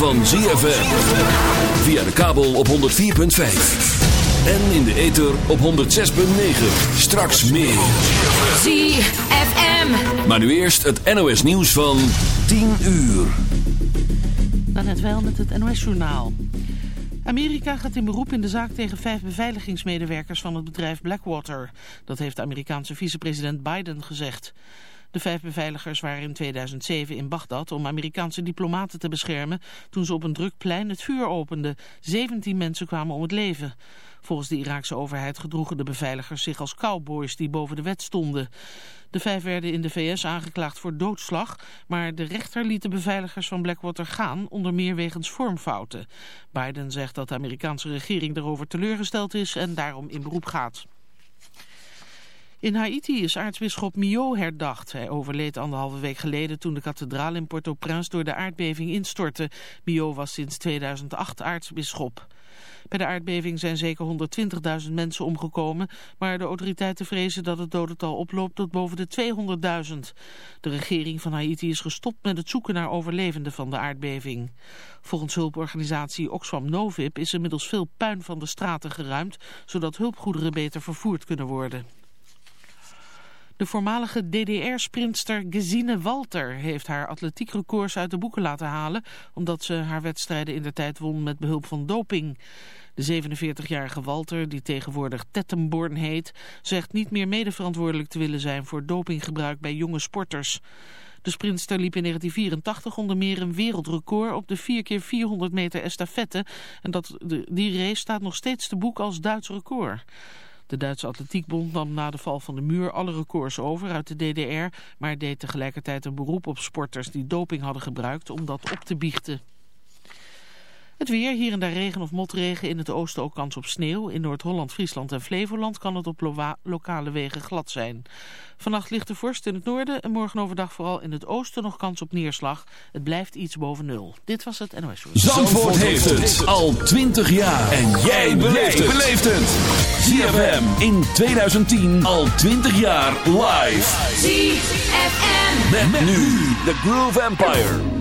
het van ZFM. Via de kabel op 104.5. En in de ether op 106.9. Straks meer. ZFM. Maar nu eerst het NOS nieuws van 10 uur. Dan net wel met het NOS-journaal. Amerika gaat in beroep in de zaak tegen vijf beveiligingsmedewerkers van het bedrijf Blackwater. Dat heeft de Amerikaanse vicepresident Biden gezegd. De vijf beveiligers waren in 2007 in Bagdad om Amerikaanse diplomaten te beschermen toen ze op een druk plein het vuur openden. 17 mensen kwamen om het leven. Volgens de Iraakse overheid gedroegen de beveiligers zich als cowboys die boven de wet stonden. De vijf werden in de VS aangeklaagd voor doodslag, maar de rechter liet de beveiligers van Blackwater gaan, onder meer wegens vormfouten. Biden zegt dat de Amerikaanse regering daarover teleurgesteld is en daarom in beroep gaat. In Haiti is aartsbisschop Mio herdacht. Hij overleed anderhalve week geleden toen de kathedraal in Port-au-Prince door de aardbeving instortte. Mio was sinds 2008 aartsbisschop. Bij de aardbeving zijn zeker 120.000 mensen omgekomen, maar de autoriteiten vrezen dat het dodental oploopt tot boven de 200.000. De regering van Haiti is gestopt met het zoeken naar overlevenden van de aardbeving. Volgens hulporganisatie Oxfam Novib is inmiddels veel puin van de straten geruimd, zodat hulpgoederen beter vervoerd kunnen worden. De voormalige DDR-sprintster Gesine Walter heeft haar atletiekrecords uit de boeken laten halen... omdat ze haar wedstrijden in de tijd won met behulp van doping. De 47-jarige Walter, die tegenwoordig Tettenborn heet... zegt niet meer medeverantwoordelijk te willen zijn voor dopinggebruik bij jonge sporters. De sprintster liep in 1984 onder meer een wereldrecord op de 4x400 meter estafette... en dat, die race staat nog steeds te boek als Duits record. De Duitse Atletiekbond nam na de val van de muur alle records over uit de DDR, maar deed tegelijkertijd een beroep op sporters die doping hadden gebruikt om dat op te biechten. Het weer, hier en daar regen of motregen, in het oosten ook kans op sneeuw. In Noord-Holland, Friesland en Flevoland kan het op lokale wegen glad zijn. Vannacht ligt de vorst in het noorden en morgen overdag vooral in het oosten nog kans op neerslag. Het blijft iets boven nul. Dit was het NOS Show. Zandvoort heeft het al 20 jaar. En jij beleeft het. ZFM in 2010 al 20 jaar live. ZFM. Met, nu de Groove Empire.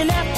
and after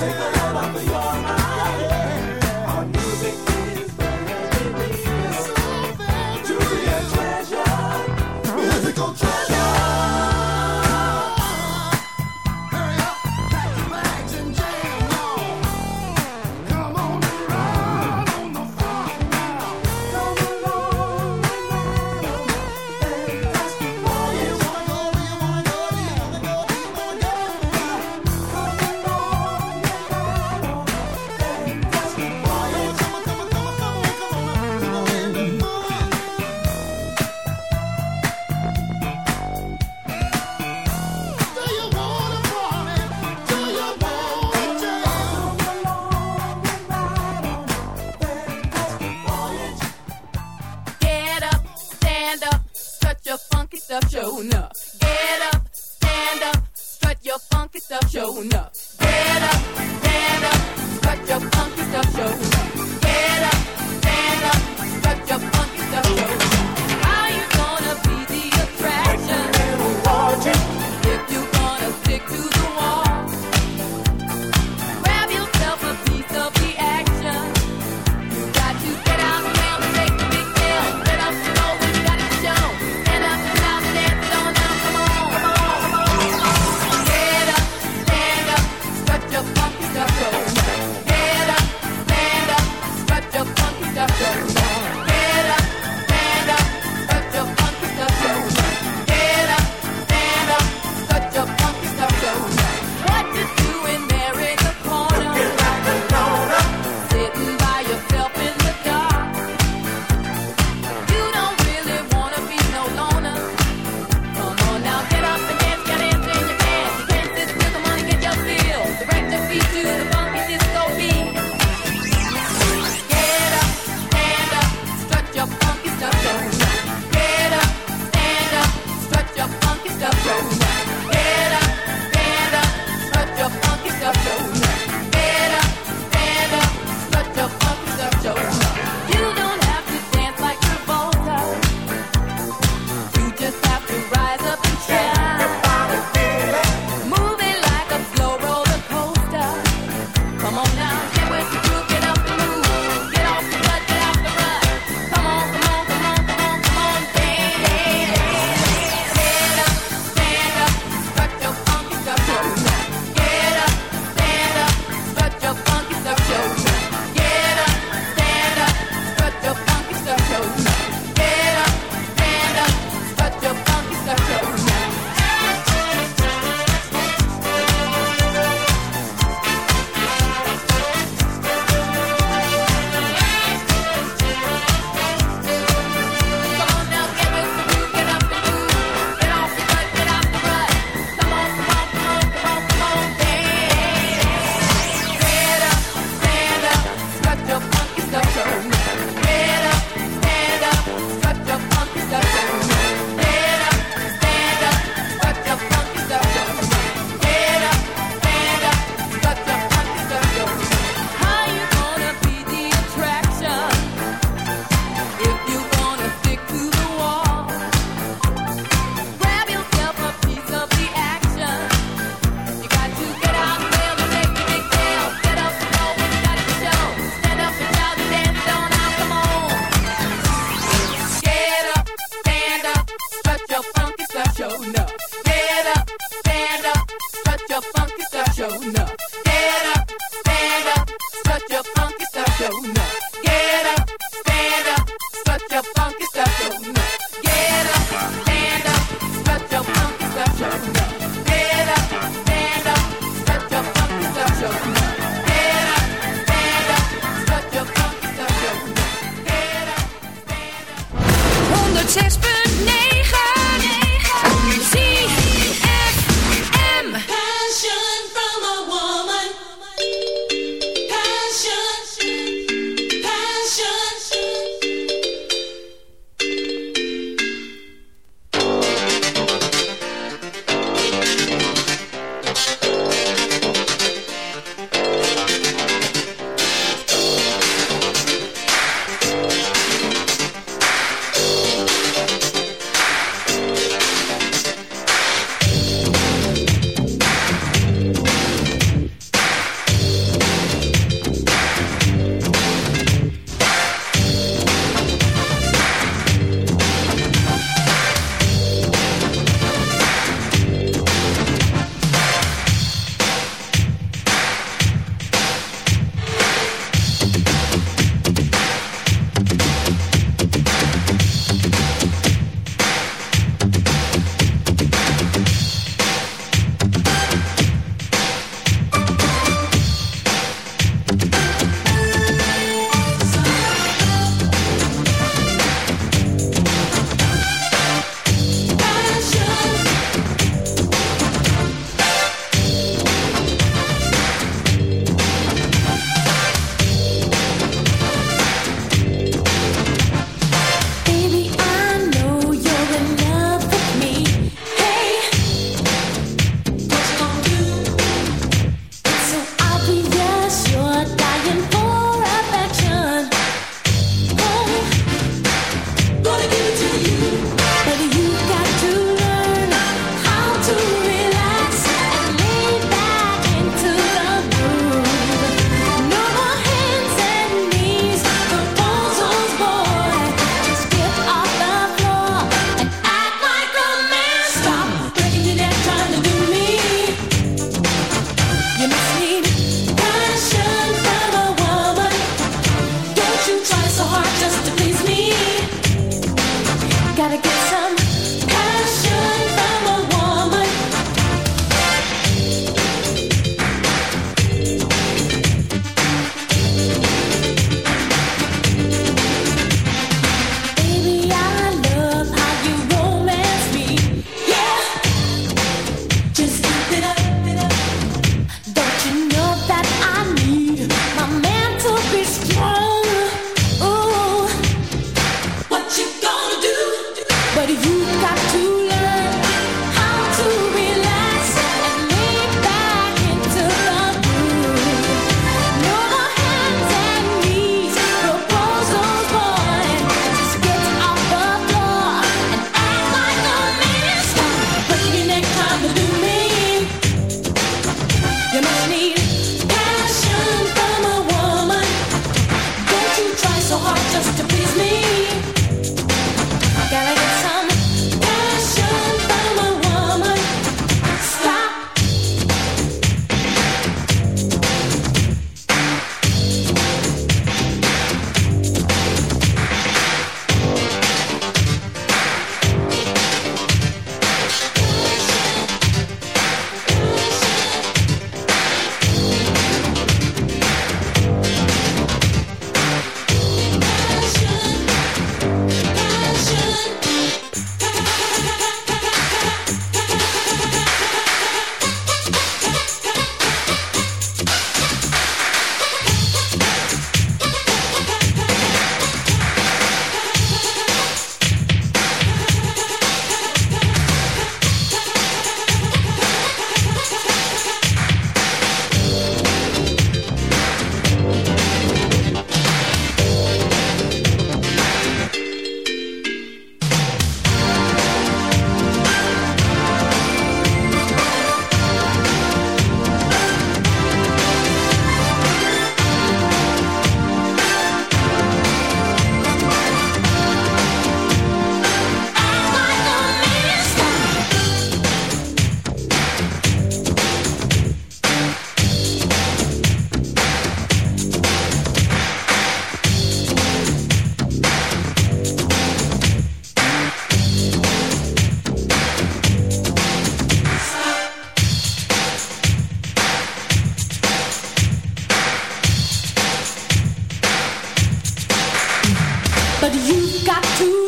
아, got to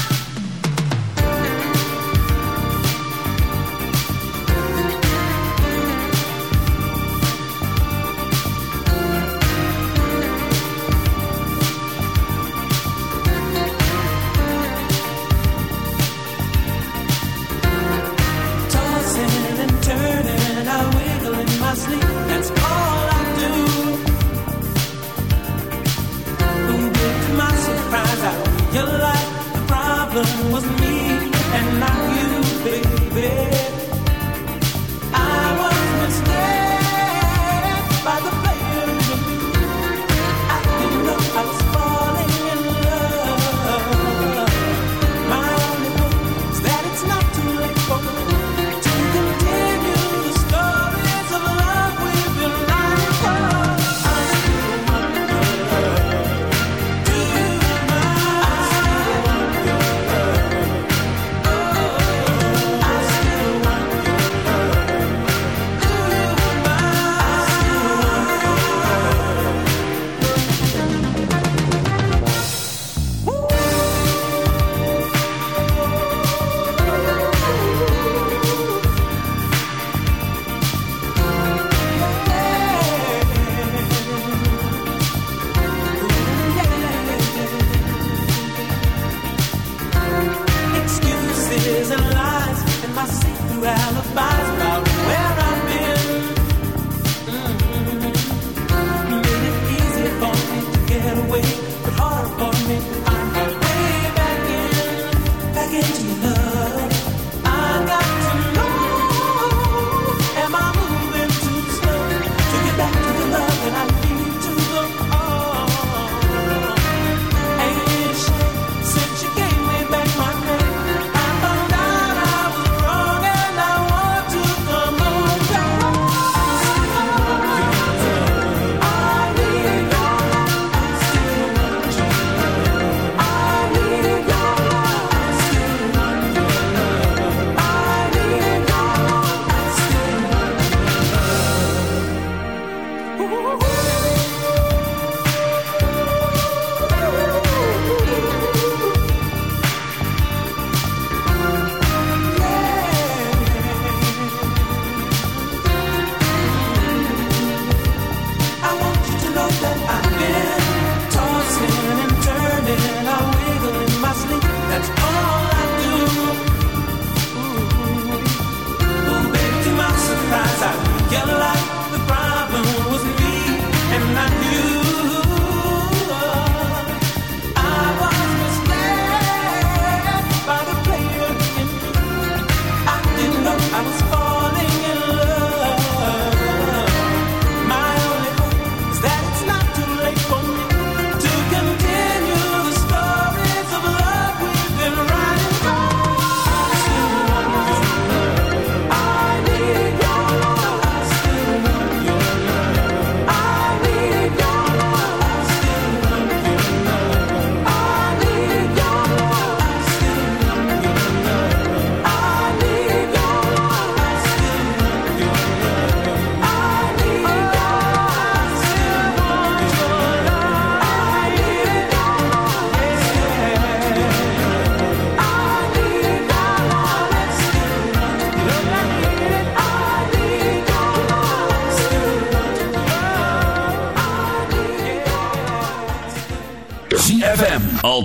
sleep.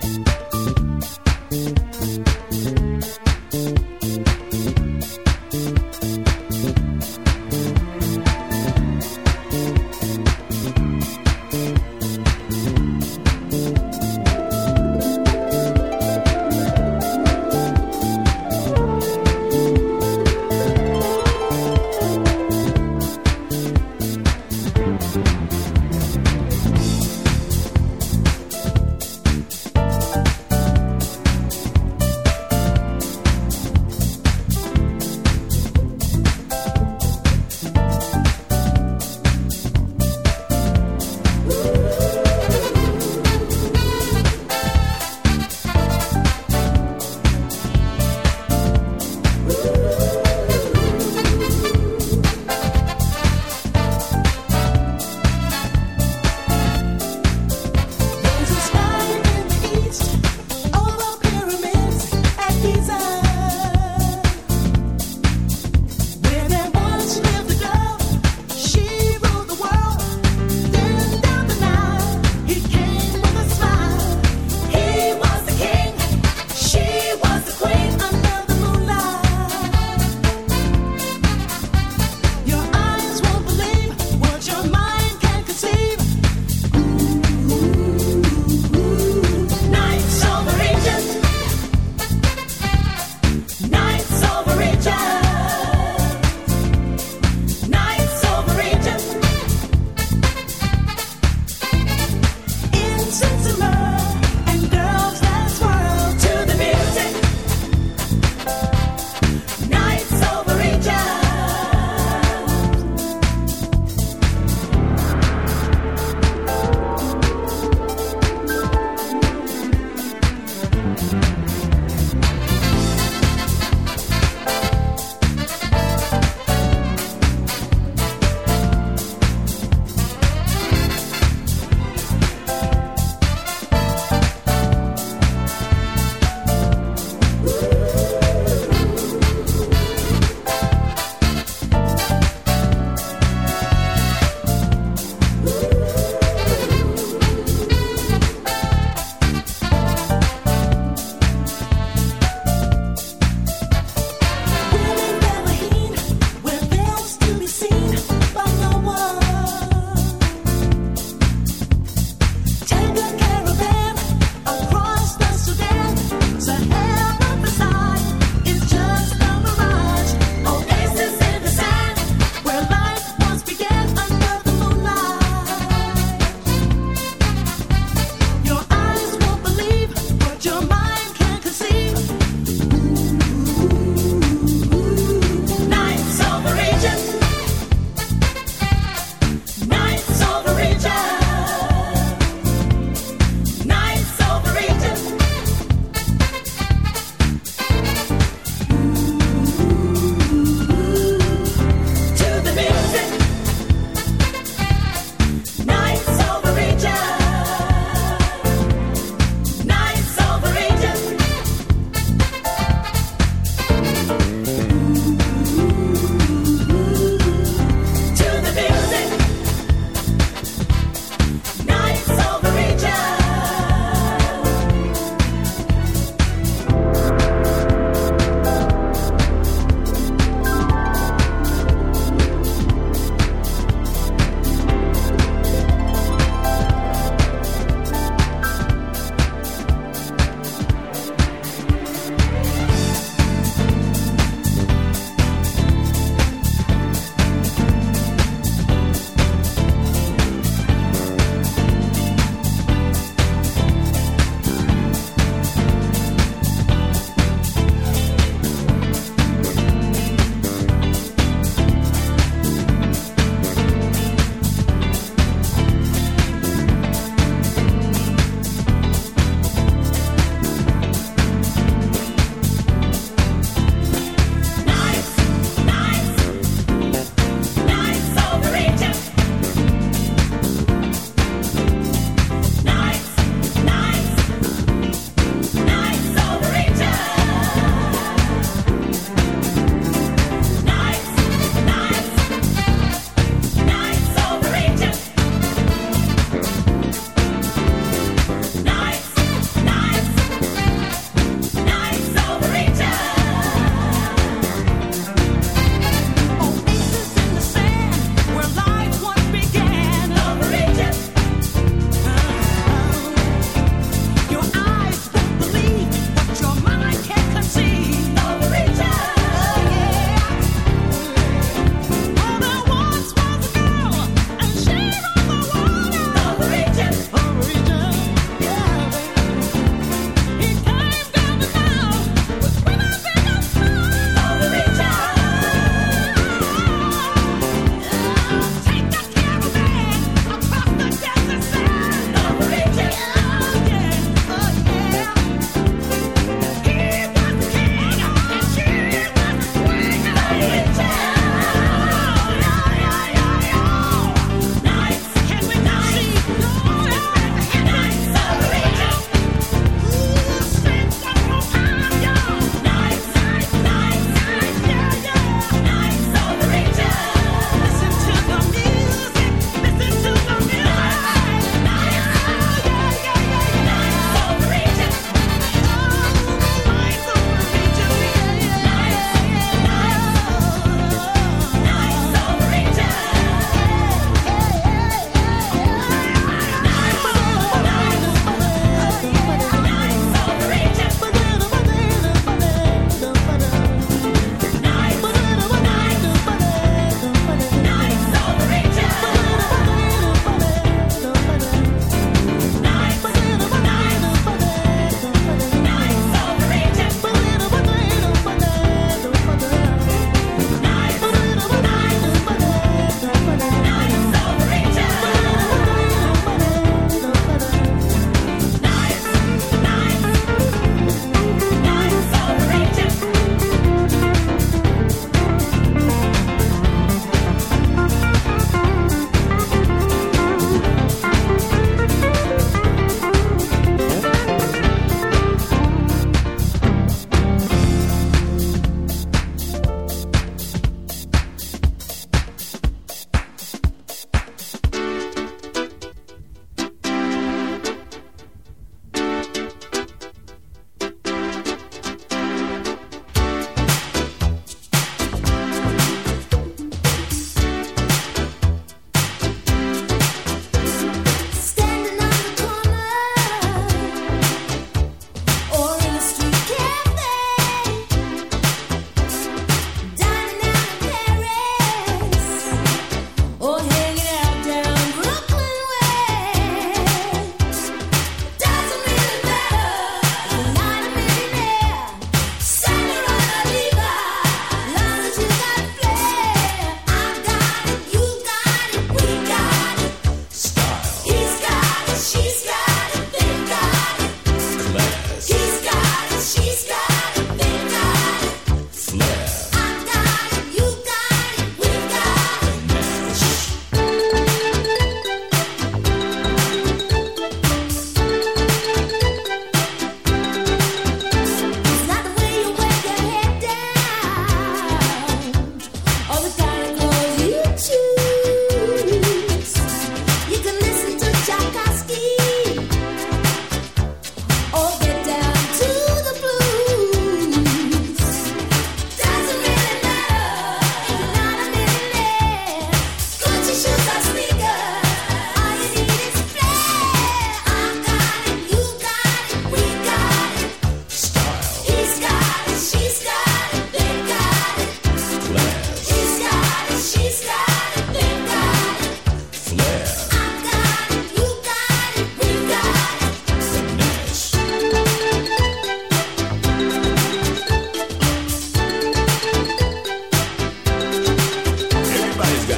Bye.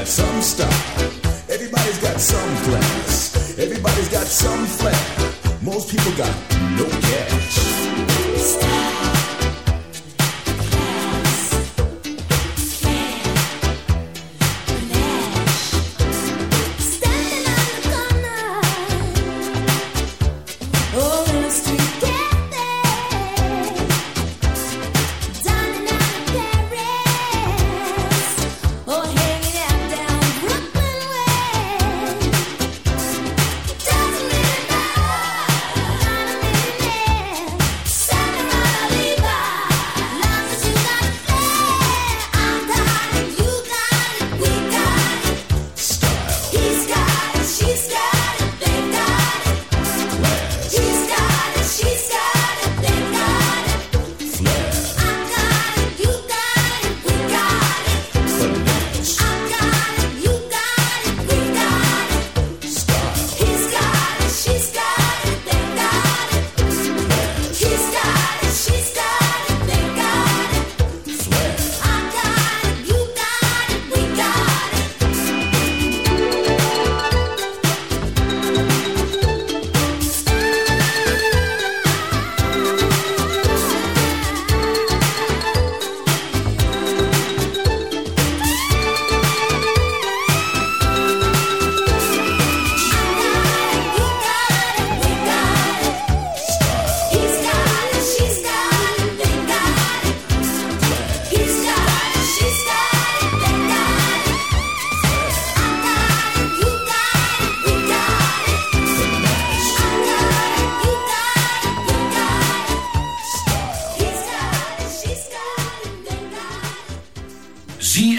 got some style. Everybody's got some class. Everybody's got some flair. Most people got no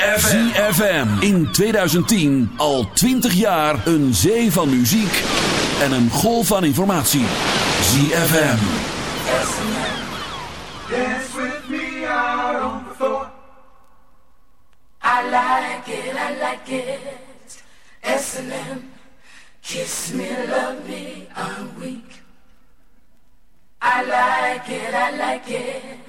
ZFM. In 2010 al 20 jaar een zee van muziek en een golf van informatie. ZFM. Dance with me out on the floor. I like it, I like it. S&M. Kiss me, love me, I'm weak. I like it, I like it.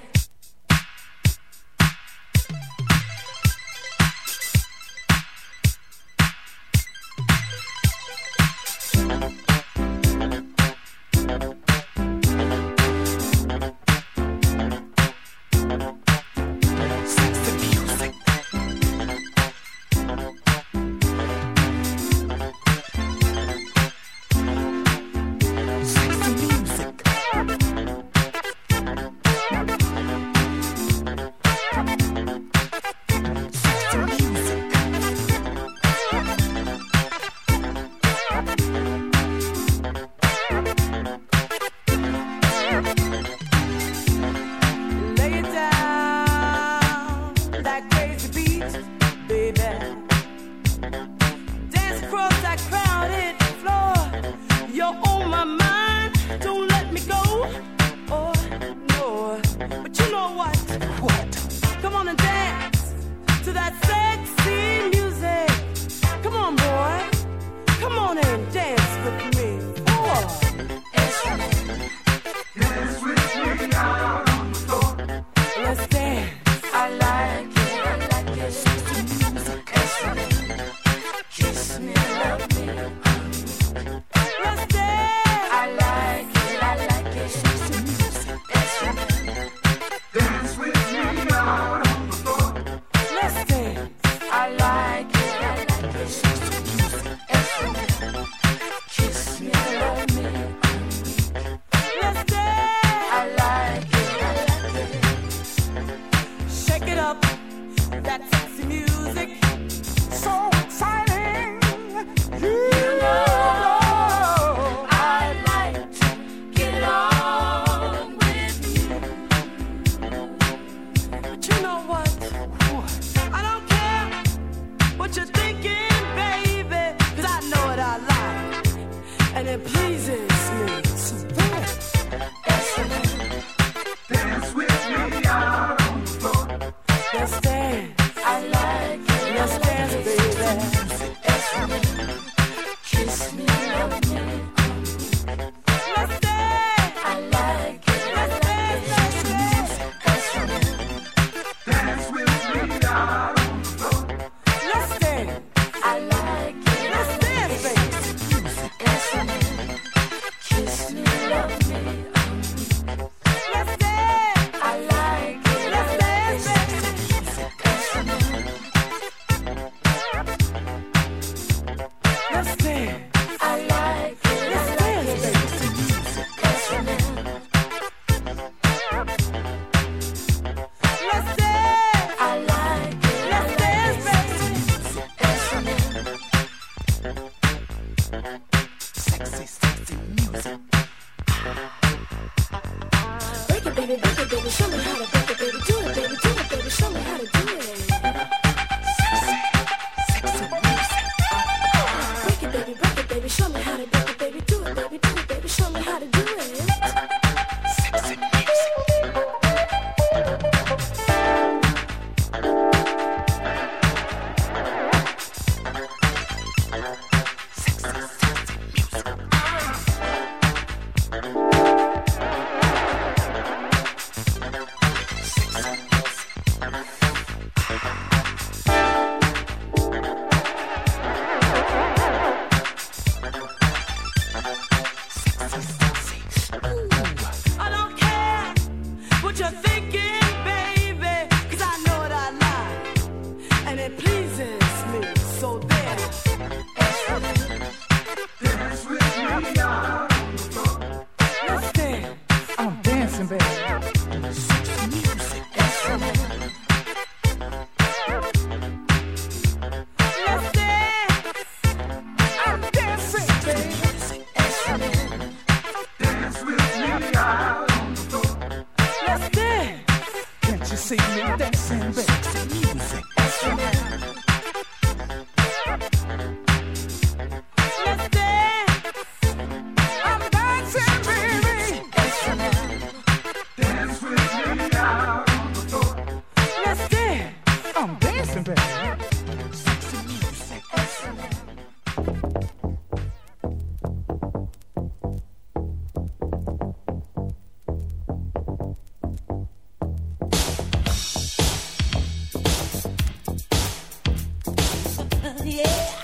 baby, baby, show me how to back it, baby, do it, baby, do it, baby, show me how to yeah.